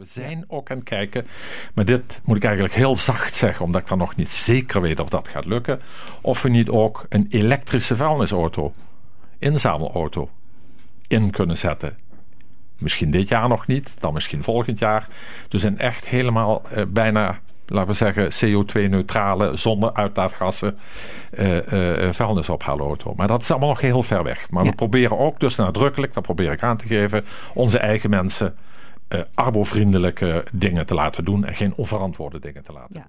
we zijn ook aan het kijken, maar dit moet ik eigenlijk heel zacht zeggen, omdat ik dan nog niet zeker weet of dat gaat lukken, of we niet ook een elektrische vuilnisauto, inzamelauto, in kunnen zetten. Misschien dit jaar nog niet, dan misschien volgend jaar. Dus een echt helemaal eh, bijna laten we zeggen, CO2-neutrale, zonder uitlaatgassen uh, uh, vuilnisophaalauto. Maar dat is allemaal nog heel ver weg. Maar we proberen ook, dus nadrukkelijk, dat probeer ik aan te geven, onze eigen mensen arbovriendelijke dingen te laten doen en geen onverantwoorde dingen te laten doen.